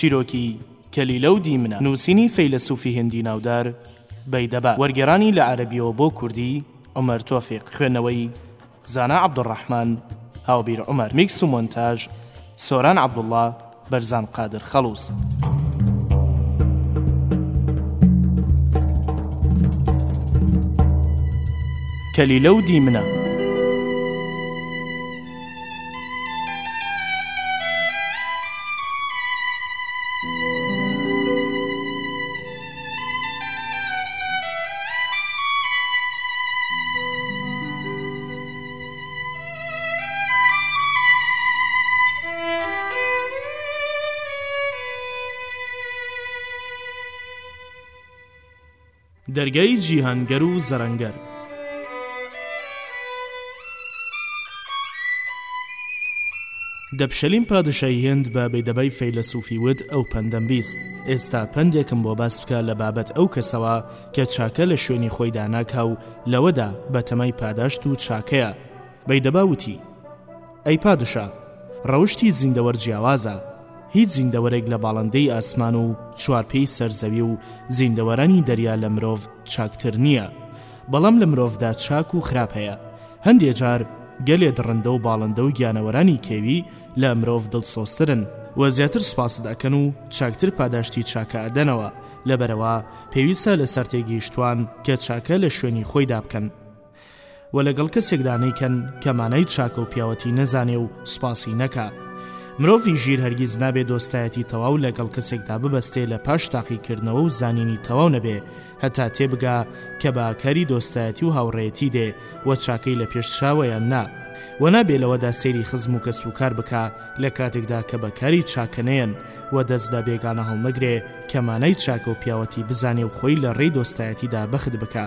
چیرۆکی کەلیلە و دیمنە نووسینی فەیلەسوفی هندی ناودار بەیدەبا وەرگێرانی لە عەربیەوە بۆ کوردی عمر تۆفیق خوێندنەوەی زانا عبدالرحمن هاوبیر عمر میکس و مۆنتاژ سۆران عبدالله بەرزان قادر خەڵوز. کلیلە و دیمنە. دەرگای جیهانگەر و زەرەنگەر دەپشەلیم پادشای هێند بە بەدەبای فەیلەسوفی وت ئەو پەندەم بیست ئێستا پندێکم بۆ باس بکە لە بابەت ئەو کەسەوە کە چاکە لە شوێنی خۆی داناکا و لەوەدا بە تەمای پاداشت و چاکەیە، بەیدەبا وتی، ئەی پادشا، ڕەوشتی زیندەوەر جیاوازە، هیچ زیندەوەرێک لە باڵندەی ئاسمان و چوارپێی سەر زەوی و زیندەوەرانی دەریا لە مرۆڤ چاکتر نییە، بەڵام لە مرۆڤدا چاک و خراپ هەیە، هەندێ جار گەلێ دڕندە و باڵندە و گیانەوەرانی کێوی لە مرۆڤ دڵسۆزترن و زیاتر سوپاست ئەکەن و چاکتر پاداشتی چاکە ئەدەنەوە، لەبەرئەوە پێویستە لەسەر تێگەیشتووان کە چاکە لە شوێنی خۆیدا بکەن و لەگەڵ کەسێکدا نەیکەن کە مانای چاکە و پیاوەتی نەزانێ و سوپاسی نەکا. مرۆڤی ژیر هەرگیز نابێ دۆستایەتی تەواو لەگەڵ کەسێکدا ببەستێ لە پاش تاقیکردنەوە و زانینی تەواو نەبێ هەتا تێبگا کە بە ئاکاری دۆستایەتی و هاوڕێیەتی دێ و چاکەی لە پێش چاوەیان نا و نابێ لەوەدا سەیری خزم و کەس و کار بکا لە کاتێکدا کە بەکاری چاکەنەیەن و دەست لە بێگانە هەڵنەگرێ کە مانای چاکە و پیاوەتی بزانێ و خۆی لە ڕێی دۆستایەتیدا بەخت بکا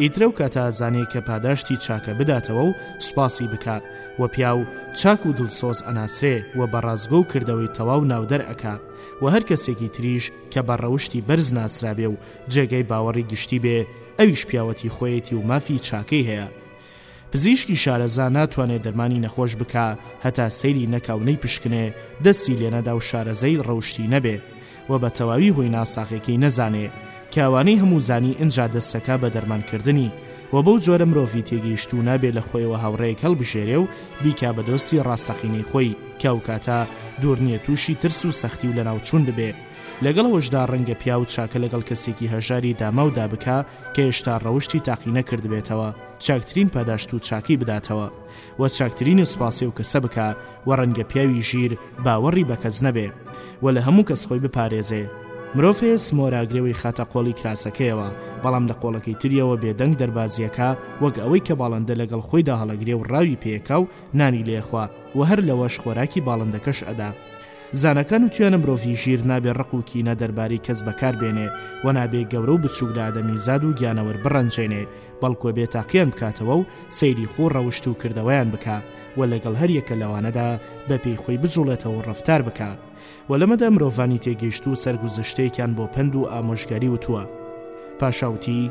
ئیترە و کاتە ئەزانێ کە پاداشتی چاکە بداتەوە و سوپاسی بکا و پیاو چاک و دڵسۆز ئەناسرێ و بە ڕاستگۆ و کردەوەی تەواو ناودەر ئەکا و هەر کەسێکی تریش کە بە ڕەوشتی بەرز ناسرابێ و جێگەی باوەڕی گشتی بێ ئەویش پیاوەتی خۆیەتی و مافی چاکەی هەیە پزیشکی شارەزا ناتوانێ دەرمانی نەخۆش بکا هەتا سەیری نەکا و نەیپشکنێ، دەستی لێ نەدا و شارەزای ڕەوشتی نەبێ و بە تەواوی هۆی ناساغیەکەی نەزانێ، کە ئەوانەی هەموو زانی ئنجا دەست ئەکا بە دەرمان کردنی و بەو جۆرە مرۆڤی تێگەیشتوو نابێ لە خۆیەوە هاوڕێیەک هەڵبژێرێ و بیکا بە دۆستی ڕاستەقینەی خۆی، کە ئەو کاتە دوور نیە تووشی ترس و سەختی و لەناوچوون ببێ. لەگەڵ ئەوەشدا ڕەنگە پیاو چاکە لەگەڵ کەسێکی هەژاری داماو دا بکا، کە هێشتا ڕەوشتی تاقی نەکردبێتەوە چاکترین پاداشت و چاکەی بداتەوە و چاکترینی سوپاسی و کەسە بکا و ڕەنگە پیاوی ژیر باوەڕی بە کەس نەبێ و لە هەموو کەس خۆی بپارێزێ مرۆڤ هەیە سمۆرا گرێوەی خاتە قۆڵی کراسەکەیەوە بەڵام لە قۆڵەکەی تریەوە بێدەنگ دەربازیەکا وەک ئەوەی کە باڵندە لەگەڵ خۆیدا هەڵەگرێ و ڕاوی پێکا و نانی لێ ئەخوا و هەر لەوەش خۆراکی باڵندەکەش ئەدا زانەکان وتویانە مرۆڤی ژیر نابێ ڕق و کینە دەربارەی کەس بەکار بێنێ و نابێ گەورە و بچووک لە ئادەمیزاد و گیانەوەر بڕەنجێنێ بەڵکۆ بێ تاقیان بکاتەوە و سەیری خوو ڕەوشت و کردەوەیان بکا و لەگەڵ هەر یەکە لەوانەدا بەپێی خۆی بجوڵێتەوە و ڕەفتار بکا و لەمەدا مرۆڤانی تێگەیشتوو سەرگوزشتەیەکیان بۆ پەند و ئامۆژگاری وتووە پاشا وتی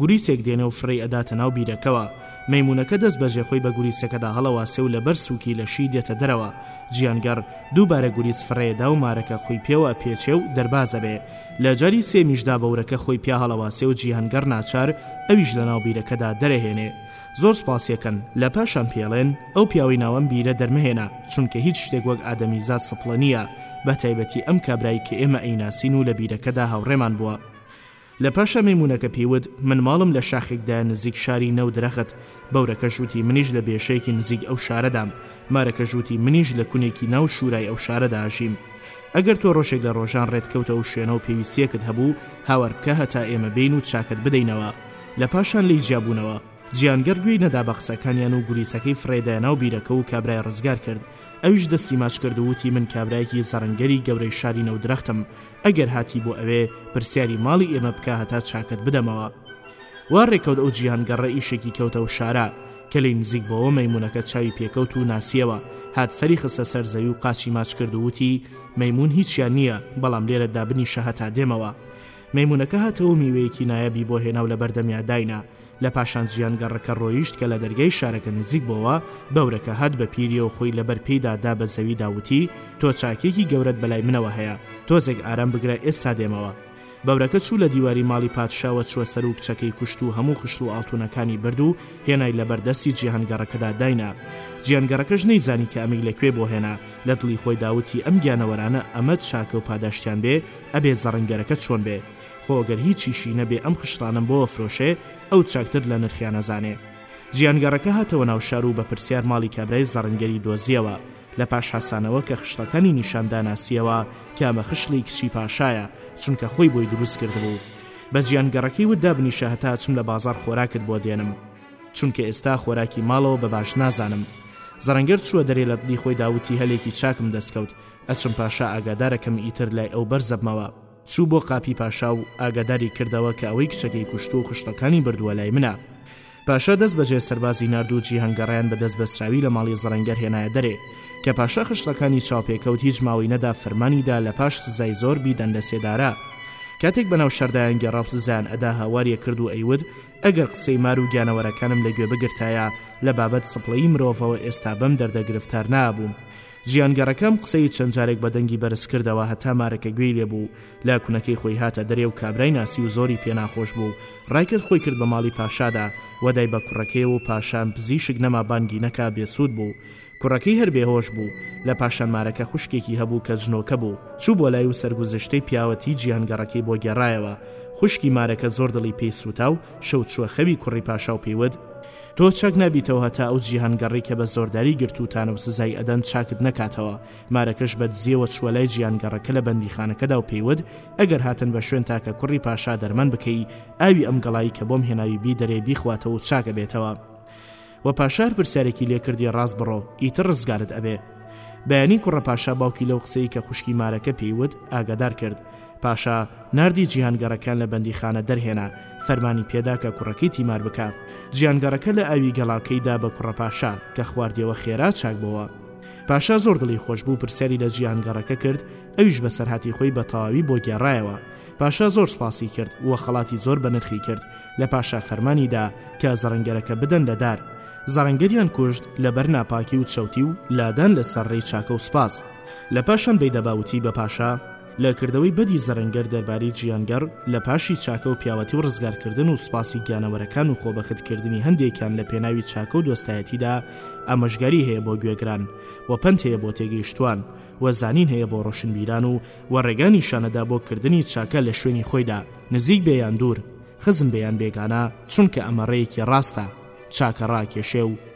گوریسێک دێنێ و فڕێی ئەداتە ناو بیرەکەوە. مەیموونەکە دەست بەجێ خۆی بە گوریسەکەدا هەڵەواسێ و لەبەر سووکی لەشی دێتە دەرەوە. جیانگەڕ دووبارە گوریس فڕێیەدا و مارەکە خووی پێوە ئەپێچێ و دەرباز ئەبێ. لە جاری سێیەمیشدا بەورەکە خۆی پیا هەڵەواسێ و جیهانگەڕ ناچار ئەویش لە ناو بیرەکەدا دەرەهێنێ. زۆر سوپاسی ئەکەن. لە پاشان پێی ئەڵێن، ئەو پیاوەی ناو ئەم بیرە دەرمەهێنە، چونکە هیچ شتێک وەک ئادەمیزاد سپڵە نییە، بەتایبەتی ئەم کابرای کە ئێمە ئەیناسین و لە بیرەکەدا هاوڕێمان بووە. لە پاشا مەیموونەکە پێی وت، من ماڵم لە شاخێکدایە نزیک شاری نەو درەخت، بەورەکەش وتی، منیش لە بێشەیەکی نزیک ئەو شارەدام، مارەکەش وتی، منیش لە کونێکی ناو شوورای ئەو شارەدا ئەژیم. ئەگەر تۆ ڕۆژێک لە ڕۆژان ڕێت کەوتە ئەو شوێنە و پێویستییەکت هەبوو، هاوار بکە هەتا ئێمە بێین و چاکەت بدەینەوە. لە پاشان لێی جیا بوونەوە. جیهانگەڕ گوێی نەدا بە قسەکانیان و گوریسەکەی فڕێدایە ناو بیرەکە و کابرای ڕزگار کرد. ئەویش دەستی ماچ کرد و وتی، من کابرایەکی زەڕەنگەری گەورەی شاری نەو درەختم، ئەگەر هاتی بۆ ئەوێ پرسیاری ماڵی ئێمە بکە هەتا چاکت بدەمەوە وا ڕێکەوت ئەو جیان گەڕە ئیشێکی کەوتە و شارە کە لی نزیک بۆەوە مەمونونەکە چاوی پێکەوت و ناسیەوە هات سەری خستە سەر زەوی و قاچی ماچ کرد و وتی مەمون هیچیان نییە بەڵام لێرە دابنیشە هەتا دێمەوە مەمونونەکە هاتەوە میوەیەکی نایابی بۆ هێناو لە بەردەمیا داینا لە پاشان جیان گەڕەکە ڕۆیشت کە لە دەرگای شارەکە نزیک بۆوە، بەورەکە هات بە پیریەوە خۆی لەبەر پێیدا دا بە زەویدا وتی، تۆ چاکێکی گەورەت بەلای منەوە هەیە، تۆزێک ئارام بگرە ئێستا دێمەوە. بەورەکە چوو لە دیواری ماڵی پادشاوە چووە سەر و کچەکەی کوشت و هەموو خشڵ و ئاڵتونەکانی برد و هێنای لەبەر دەستی جیهان گەڕەکەدا داینا. جیان گەڕەکەش نەیزانی کە ئەمەی لە کوێ بۆ هێنا، لە دڵی خۆیدا وتی ئەم گیانەوەرانە ئەمەد چاکە و پاداشتیان بێ، ئەبێ زەڕەنگەرەکە چۆن بێ؟ خۆ گەر هیچیشی نەبێ ئەم خشتانەم بۆوە فرۆشێ ئەو چاکتر لە نرخیان ئەزانێ. جیانگەڕەکە هاتەوە ناو شار و بە پرسیار ماڵی کابرای زەڕنگەری دۆزیەوە، لە پاش حەسانەوە کە خشتەکانی نیشان دا ناسیەوە کامە خشڵی کچی پاشایە، چونکە خۆی بۆی دروست کردبوو. بە جیانگەڕەکەی وت دابنیشە هەتا ئەچم لە بازاڕ خۆراکت بۆ دێنم. چونکە ئێستا خۆراکی ماڵەوە بە باش نازانم. زەڕەنگەر چووە دەرێ لە دڵی خۆیدا وتی هەلێکی چاکم دەست کەوت، ئەچم پاشا ئاگادارەکەم ئیتر لای ئەو بەرزەبمەوە. چوو بۆ قاپی پاشا و ئاگاداری کردەوە کە ئەوەی کچەکەی کوشتووە و خشتەکانی بردووە لای منە. پاشا دەست بەجێ سەربازی نارد و جیهانگەڕیان بە دەست بەستراوی لە ماڵی زەڕەنگەر هێنایە دەرێ. کە پاشا خشتەکانی چاو پێ کەوت هیچ ماوەی نەدا فەرمانی دا لە پاش سزای زۆر بیدەن لە سێدارە. کاتێک بەناو شار دایانگێڕا و سزایان ئەدا هاوار یە کرد و ئەیوت، ئەگەر قسەی مار و گیانەوەرەکانم لە گوێ بگرتایە لە بابەت سپڵەیی مرۆڤەوە ئێستا بەم دەردە گرفتار نەئابووم. جیانگەڕەکەم قسەی چەند جارێک بە دەنگی بەرز کردەوە هەتا مارەکە گوێی لێ بوو لە کونەکەی خۆی هاتە دەرێ و کابرای ناسی و زۆری پێ ناخۆش بوو و ڕایکرد خۆی کرد بە ماڵی پاشادا و دای بە کوڕەکەیەوە و پاشان پزیشک نەما بانگی نەکا بێ سوود بوو کوڕەکەی هەر بێ هۆش بوو لە پاشان مارەکە خوشکێکی هەبوو کە جنۆکە بوو چوو بۆ لای و سەرگوزشتەی پیاوەتی جیهانگەڕەکەی بۆ گێڕایەوە خوشکی مارەکە زۆر دڵی پێی سووتا و شەو چووە خەوی کوڕی پاشا و پێی وت تۆ چەک نابیتەوە هەتا ئەو جیهان گەڕی کە بە زۆرداری گرتووتانە و سزای ئەدەن چاکت نەکاتەوە، مارەکەش بە دزیەوە چووە لای جیان گەڕەکە لە بەندیخانەکەدا و پێی وت، ئەگەر هاتن بە شوێن تاکە کوڕی پاشا دەرمەن بکەی، ئاوی ئەم گەڵایی کە بۆم هێناوی بیدەرێ بیخواتەوە و چاک ئەبێتەوە. و پاشا هەر پرسیارێکی لێ کردی ڕاست بڕۆ، ئیتر ڕزگارت ئەبێ. بەیانی کوڕە پاشا باوکی لەو قسەی کە خوشکی مارەکە پێی وت، ئاگادار کرد. پاشا ناردی جیهانگەڕەکە لە بەندیخانە دەرهێنا، فەرمانی پێدا کە کوڕەکەی تیمار بکا. جیهانگەڕەکە لە ئاوی گەڵاکەی دا بە کوڕە پاشا، کە خواردیەوە خێرا چاک بۆوە. پاشا زۆر دڵی خۆش بوو پرسیاری لە جیهانگەڕەکە کرد، ئەویش بەسەرهاتی خۆی بە تەواوی بۆ گێڕایەوە. پاشا زۆر سوپاسی کرد و خەڵاتی زۆر بە نرخی کرد لە پاشا فەرمانی دا کە زەڕەنگەرەکە بدەن لە دار. زەڕەنگەریان کوشت لە بەر ناپاکی و چەوتی و لادان لە سەر ڕێی چاکە و سوپاس لە پاشان بەیدەباوتی بە پاشا، لە کردەوەی بەدی زەرەنگەر دەربارەی جیانگەڕ، لە پاشی چاکە و پیاوەتی و ڕزگارکردن و سوپاسی گیانەوەرەکان و خۆبەخت کردنی هەندێکیان لە پێناوی چاکە و دۆستایەتیدا، ئامۆژگاری هەیە بۆ گوێگران و پەند هەیە بۆ تێگەیشتوان و زانین هەیە بۆ ڕۆشنبیران و و ڕێگا نیشانەدا بۆ کردنی چاکە لە شوێنی خۆیدا، نزیک بێ یان دوور، خزم بێ یان بێگانە، چونکە ئەمە ڕێیەکی ڕاستە، چاکە ڕاکێشێ و.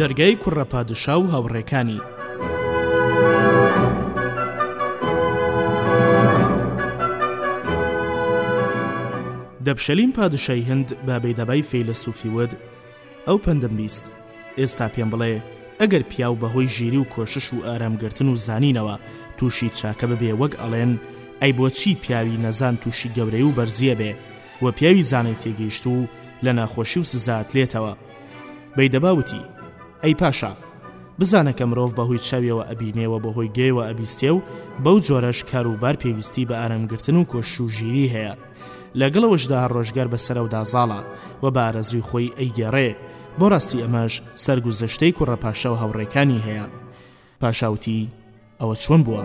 دەرگای کوڕە پادشا و هاوڕێکانی دەپشەلیم پادشای هند بابەی دەبای فەیلە سوفی ود ئەو پەندەم بیست. ئێستا پێم بڵێ ئەگەر پیاو بەهۆی ژیری و کۆشش و ئارام گرتن و زانینەوە تووشی چاکە ببێ وەک ئەڵێن، ئەی بۆچی پیاوی نەزان تووشی گەورەی و بەرزی ئەبێ و پیاوی زانای تێگەیشتوو لە ناخۆشی و سزا ئەتلێتەوە؟ بەیدەبا وتی، ئەی پاشا! بزانە کە مرۆڤ بەهۆی چاویەوە ئەبینێ و بەهۆی گێیەوە ئەبیستێ و بەو جۆرەش کار و بار پێویستی بە ئارام گرتن و کۆشش و ژیری هەیە. لەگەڵ ئەوەشدا هەر ڕۆژگار بە سەر ئەودا زاڵە و بە ئارەزووی خۆی ئەیگێڕێ، بۆ ڕاستی ئەمەش سەرگوزەشتەی کوڕە پاشا و هاوڕێکانی هەیە. پاشا وتی، ئەوە چۆن بووە؟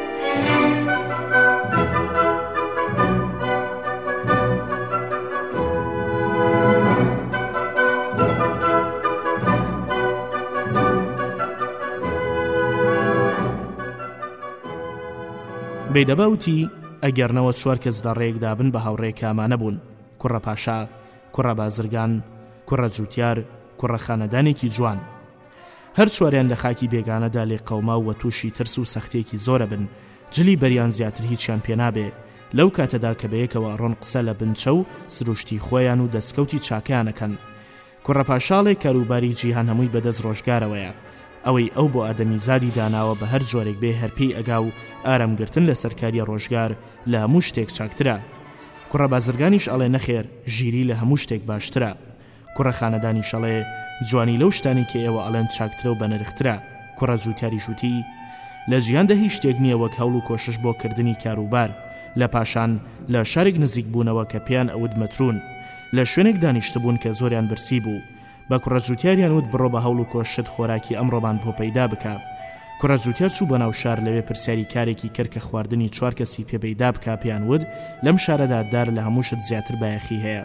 بەیدەبە وتی ئەگەرنەوە چوار کەس لە ڕێکدا بن بە هاوڕێکامانە بوون کوڕە پاشا کوڕە بازرگان کوڕە جووتار کوڕە خانەدانێکی جوان هەر چواریان لە خاکی بێگانەدا لێ قەوماو وە تووشی ترس و سەختیەکی زۆرەبن جلی بەریان زیاتر هیچیان پێنابێ لەو کاتەدا کە بەیەکەوە ئەڕۆن قسە لە بنچە و سروشتی خۆیان و دەسکەوتی چاکەیان ئەکەن کوڕە پاشاڵێ کاروباری جیهان هەمووی بەدەست ڕۆژگارەوەیە ئەوەی ئەو بۆ ئادەمی زادی داناوە بە هەر جۆرێک بێ هەر پێی ئەگا و ئارام گرتن لە سەرکاریە ڕۆژگار لە هەموو شتێک چاکترە کوڕە بازرگانیش ئەڵێ نەخێر ژیری لە هەموو شتێک باشترە کوڕە خانەدانی شەڵێ جوانی لەو شتانەی کە ئێوە ئەڵێن چاکترە و بەنرخترە. کوڕە جووتیاریش وتی، لە جیهاندا هیچ شتێک نییە وەک هەوڵ و کۆشش بۆ کردنی کاروبار. لە پاشان لە شارێک نزیک بوونەوە کە پێیان ئەوت مەتروون. لە شوێنێک دانیشتبوون کە زۆریان برسی بوو. بە کوڕە جووتیاریان وت بڕۆ بە هەوڵ و کۆششت خۆراکی ئەمڕۆمان بۆ پەیدا بکە. کوڕە جووتیار چوو بۆ ناو شار لەوێ پرسیاری کارێکی کرد کە خواردنی چوار کەسی پێ پەیدا بکا پێیان وت لەم شارەدا دار لە هەموو شت زیاتر بایەخی هەیە.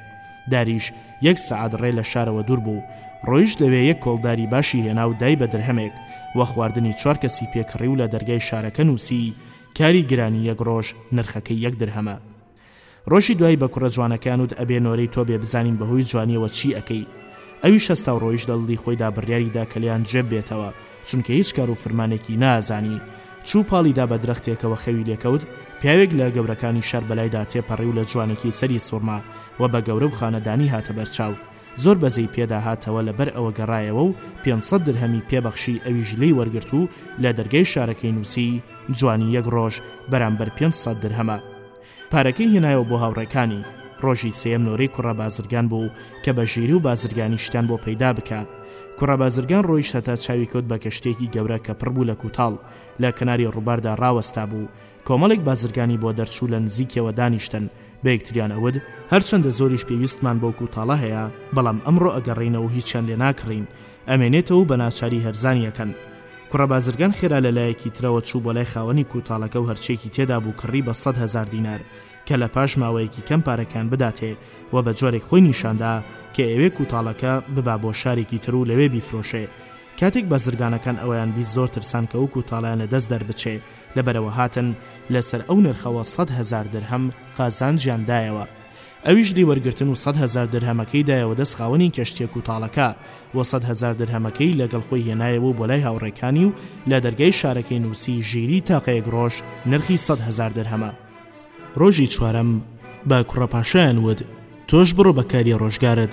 داریش یەک سەعات ڕێ لە شارەوە دوور بوو، ڕۆیشت لەوێ یەک کۆڵ داری باشی هێنا و دای بە درهەمێک و خواردنی چوار کەسی پێ کڕی و لە دەرگای شارەکە نووسی، کاری گرانی یەک ڕۆژ نرخەکەی یەک درهەمە. ڕۆژی دوایی بە کوڕە جوانەکەیان وت ئەبێ نۆرەی تۆ بێ بزانین بەهۆی جوانییەوە چی ئەکەی؟ ئەویش هەستا و ڕۆیشت لە دڵی خۆیدا بڕیاری دا کە لێیان جوێ ببێتەوە، چونکە هیچ کارو فرمانێکی نازانی. چوو پاڵی دا بە درەختێکەوە خەوی لێ کەوت، پیاوێک لە گەورەکانی شار بەلایدا تێپەڕی و لە جوانێکی سەری سوڕما و بە گەورە و خانەدانی هاتە بەرچاو. زۆر بەزەی پێدا هاتەوە لە بەر ئەوە گەڕایەوە و پێنج سەد درهەمی پێ بەخشی ئەویش لێی وەرگرت و لە دەرگای شارەکەی نووسی، جوانی یەک ڕۆژ بەرامبەر پێنج سەد درهەمە. پارەکەی هێنایەوە بۆ هاوڕێکانی. ڕۆژی سێیەم نۆرەی کوڕە بازرگان بوو کە بە ژیری و بازرگانی شتان بۆ پەیدا بکا. کوڕە بازرگان ڕۆیشت هەتا چاوی کەوت بە کەشتیەکی گەورە کە پڕ بوو لە کووتاڵ، لە کەناری ڕووباردا ڕاوەستا بوو. کۆمەڵێک بازرگانی بۆ دەرچوو لە نزیکیەوە دانیشتن، بە یەکتریان ئەوت، هەرچەندە زۆریش پێویستمان بەو کووتاڵە هەیە، بەڵام ئەمڕۆ ئەگەڕێینەوە و هیچیان لێ ناکڕین. ئەمێنێتەوە و بەناچاری هەرزانی ئەکەن. کوڕە بازرگان خێرا لە لایەکی ترەوە چوو بۆ لای خاوەنی کووتاڵەکە و هەرچیەکی تێدا بوو کڕی بە سەد هەزار دینار کە لە پاش ماوەیەکی کەم پارەکەیان بداتێ و بە جۆرێک خۆی نیشان دا کە ئەیەوێ کووتاڵەکە ببا بۆ شارێکی تر و لەوێ بیفرۆشێ. کاتێک بازرگانەکان ئەوەیان بیست زۆر ترسان کە ئەو کووتاڵەیان لە دەست دەربچێ لەبەرەوە هاتن لە سەر ئەو نرخەوە سەد هەزار درهەم قازانجیان دایەوە. ئەویش لێی وەرگرتن و سەد هەزار درهەمەکەی دایەوە دەست خاوەنی کەشتیەک و تاڵەکە و سەد هەزار درهەمەکەی لەگەڵ خۆی هێنایەوە و بۆلای هاوڕێکانی و لە دەرگای شارەکەی نووسی ژیری تاقەیەک ڕۆژ نرخی سەد هەزار درهەمە. ڕۆژی چوارەم بە کوڕە پاشایان وت، تۆش بڕۆ بە کاری ڕۆژگارت.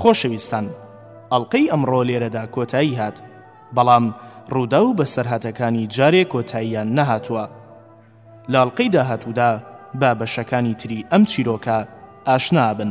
خۆشەویستان ئەڵلقەی ئەمڕۆ لێرەدا کۆتایی هات بەڵام ڕوودا و بەسەرهاتەکانی جارێ کۆتاییان نەهاتووە لاڵقەی داهاتوودا با بەشەکانی تری ئەم چیرۆکە ئاشنابن.